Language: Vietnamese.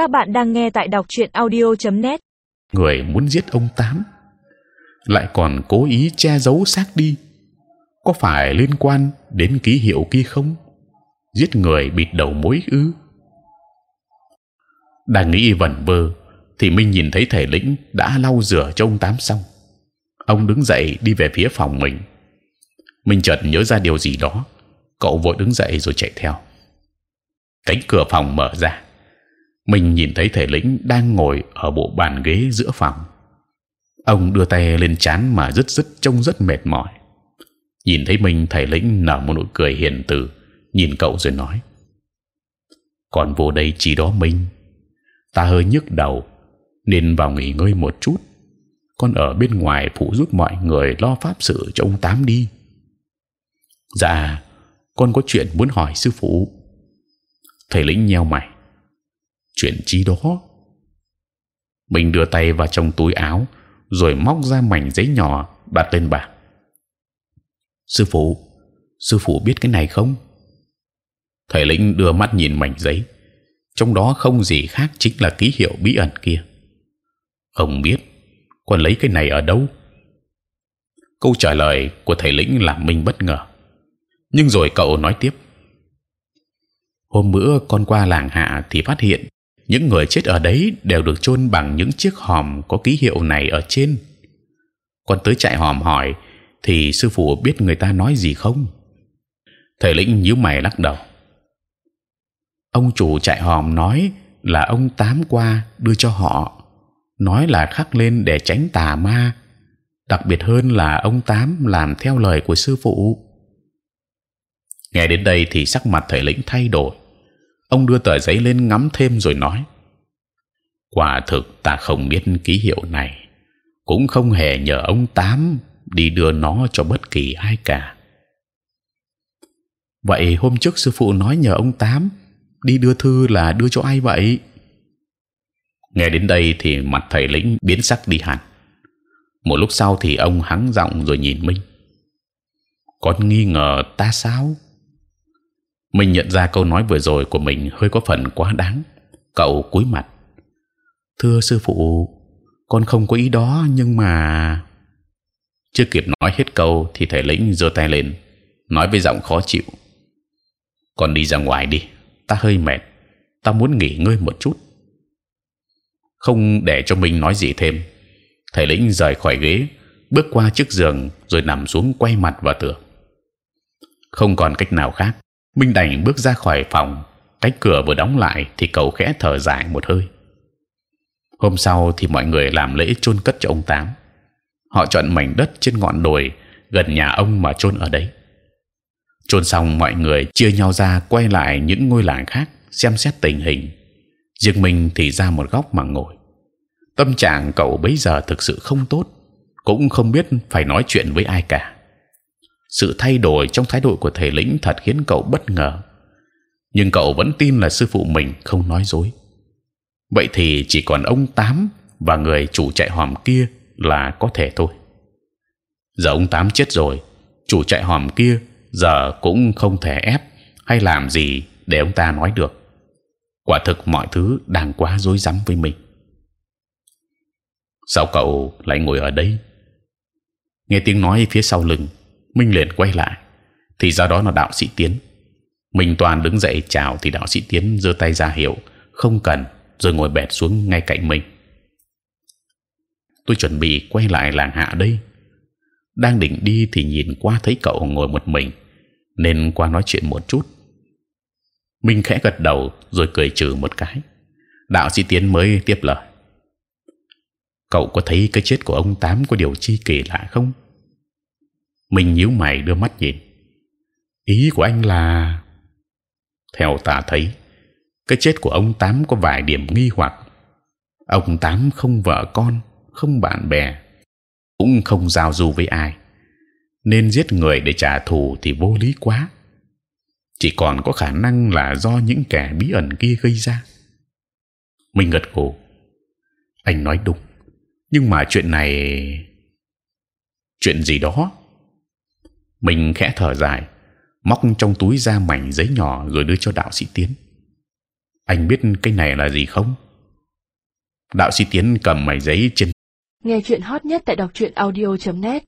Các bạn đang nghe tại đọc truyện audio.net. người muốn giết ông tám, lại còn cố ý che giấu xác đi. Có phải liên quan đến ký hiệu kia không? Giết người bịt đầu mối ư? Đang nghĩ vẩn vơ, thì minh nhìn thấy thể lĩnh đã lau rửa cho ông tám xong. Ông đứng dậy đi về phía phòng mình. Minh chợt nhớ ra điều gì đó. Cậu vội đứng dậy rồi chạy theo. Cánh cửa phòng mở ra mình nhìn thấy thể lĩnh đang ngồi ở bộ bàn ghế giữa phòng. Ông đưa tay lên chán mà rứt rứt trông rất mệt mỏi. Nhìn thấy mình, thầy lĩnh nở một nụ cười hiền từ, nhìn cậu rồi nói, còn vô đây chỉ đó mình ta hơi nhức đầu, nên vào nghỉ ngơi một chút. Con ở bên ngoài phụ giúp mọi người lo pháp sự cho ông tám đi. Dạ con có chuyện muốn hỏi sư phụ. Thầy lĩnh nheo mày chuyện chi đó. Mình đưa tay vào trong túi áo, rồi móc ra mảnh giấy nhỏ đặt lên bàn. Sư phụ sư phụ biết cái này không? Thầy lĩnh đưa mắt nhìn mảnh giấy, trong đó không gì khác chính là ký hiệu bí ẩn kia. Không biết còn lấy cái này ở đâu? Câu trả lời của thầy lĩnh làm mình bất ngờ. Nhưng rồi cậu nói tiếp. Hôm bữa con qua làng hạ thì phát hiện những người chết ở đấy đều được chôn bằng những chiếc hòm có ký hiệu này ở trên. Con tới chạy hòm hỏi, thì sư phụ biết người ta nói gì không? Thầy lĩnh nhíu mày lắc đầu. Ông chủ chạy hòm nói là ông tám qua đưa cho họ, nói là khắc lên để tránh tà ma. Đặc biệt hơn là ông tám làm theo lời của sư phụ. Nghe đến đây thì sắc mặt thầy lĩnh thay đổi ông đưa tờ giấy lên ngắm thêm rồi nói, quả thực ta không biết ký hiệu này, cũng không hề nhờ ông tám đi đưa nó cho bất kỳ ai cả. Vậy hôm trước sư phụ nói nhờ ông tám đi đưa thư là đưa cho ai vậy? Nghe đến đây thì mặt thầy lĩnh biến sắc đi hẳn. Một lúc sau thì ông hắng giọng rồi nhìn minh con nghi ngờ ta sao? Mình nhận ra câu nói vừa rồi của mình hơi có phần quá đáng. Cậu cúi mặt. Thưa sư phụ, con không có ý đó nhưng mà chưa kịp nói hết câu thì thầy lĩnh giơ tay lên, nói với giọng khó chịu. Con đi ra ngoài đi, ta hơi mệt, ta muốn nghỉ ngơi một chút. Không để cho mình nói gì thêm, thầy lĩnh rời khỏi ghế, bước qua chiếc giường rồi nằm xuống quay mặt vào tường. Không còn cách nào khác minh đành bước ra khỏi phòng. Cánh cửa vừa đóng lại thì cậu khẽ thở dài một hơi. Hôm sau thì mọi người làm lễ chôn cất cho ông tám. Họ chọn mảnh đất trên ngọn đồi gần nhà ông mà chôn ở đấy. Chôn xong mọi người chia nhau ra quay lại những ngôi làng khác xem xét tình hình. Riêng mình thì ra một góc mà ngồi. Tâm trạng cậu bấy giờ thực sự không tốt, cũng không biết phải nói chuyện với ai cả sự thay đổi trong thái độ của thầy lĩnh thật khiến cậu bất ngờ. Nhưng cậu vẫn tin là sư phụ mình không nói dối. Vậy thì chỉ còn ông tám và người chủ chạy hòm kia là có thể thôi. Giờ ông tám chết rồi, chủ chạy hòm kia giờ cũng không thể ép hay làm gì để ông ta nói được. Quả thực mọi thứ đang quá rối rắm với mình. Sao cậu lại ngồi ở đây? Nghe tiếng nói phía sau lưng minh liền quay lại. Thì ra đó là đạo sĩ tiến. Minh toàn đứng dậy chào thì đạo sĩ tiến giơ tay ra hiệu, không cần, rồi ngồi bệt xuống ngay cạnh mình. Tôi chuẩn bị quay lại làng hạ đây. Đang định đi thì nhìn qua thấy cậu ngồi một mình, nên qua nói chuyện một chút. Minh khẽ gật đầu rồi cười trừ một cái. Đạo sĩ tiến mới tiếp lời. Cậu có thấy cái chết của ông tám có điều chi kỳ lạ không? Mình nhíu mày đưa mắt nhìn. Ý của anh là, theo ta thấy, cái chết của ông tám có vài điểm nghi hoặc. Ông tám không vợ con, không bạn bè, cũng không giao du với ai. Nên giết người để trả thù thì vô lý quá. Chỉ còn có khả năng là do những kẻ bí ẩn kia gây ra. Mình gật gù. Anh nói đúng. Nhưng mà chuyện này, chuyện gì đó mình khẽ thở dài, móc trong túi ra mảnh giấy nhỏ rồi đưa cho đạo sĩ tiến. Anh biết cái này là gì không? Đạo sĩ tiến cầm mảnh giấy trên Nghe chuyện hot nhất tại đọc truyện audio.net